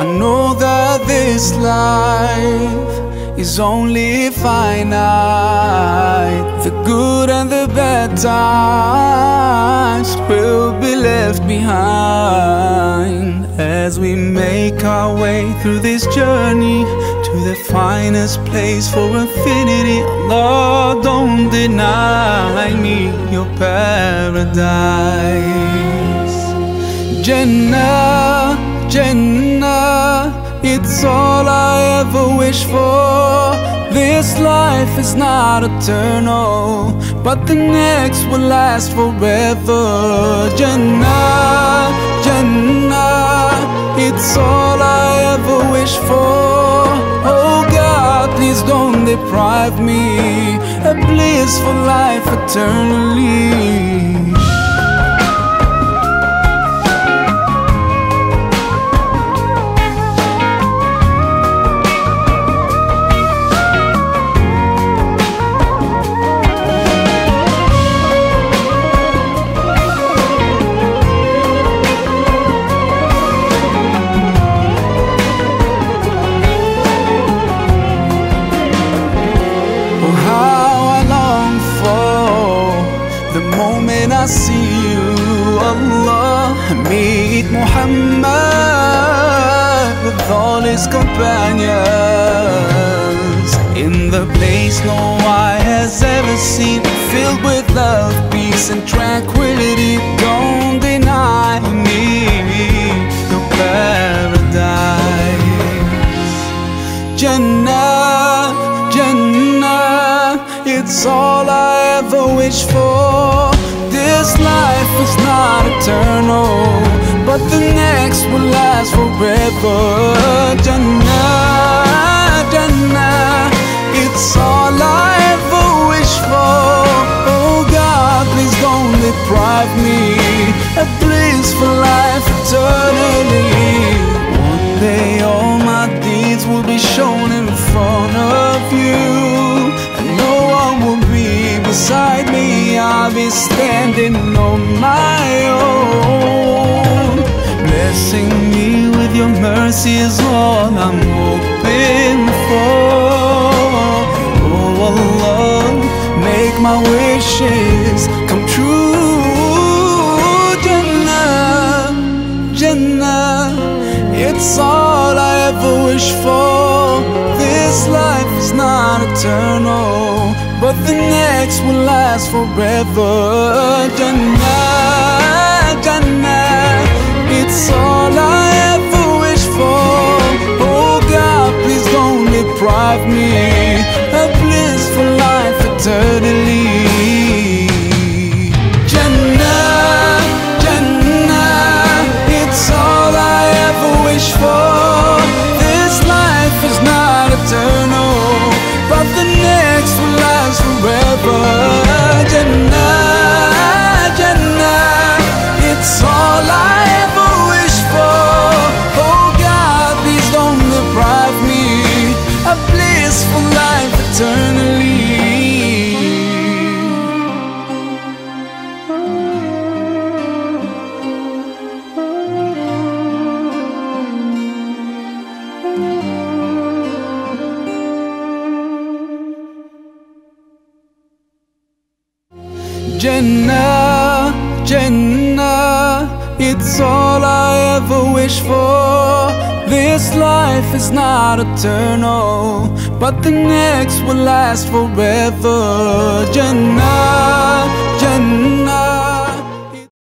I know that this life is only finite. The good and the bad times will be left behind as we make our way through this journey to the finest place for infinity. Lord, don't deny me your paradise. Jannah, Jannah, it's all I ever wish for. This life is not eternal, but the next will last forever. Jannah, Jannah, it's all I ever wish for. Oh God, please don't deprive me a blissful life eternally. The moment I see you, Allah. Meet Muhammad with all his companions in the place no eye has ever seen, filled with love, peace, and tranquility. Don't deny me your paradise. Jannah, it's all I ever wish for. This life is not eternal, but the next will last forever. Jannah, Jannah, it's all I ever wish for. Oh God, please don't deprive me a blissful life eternally. I'll be standing on my own. Blessing me with your mercy is all I'm hoping but the next will last forever. Jannah, Jannah, it's all I ever Jannah, Jannah, it's all I ever wish for. This life is not eternal, but the next will last forever. Jannah.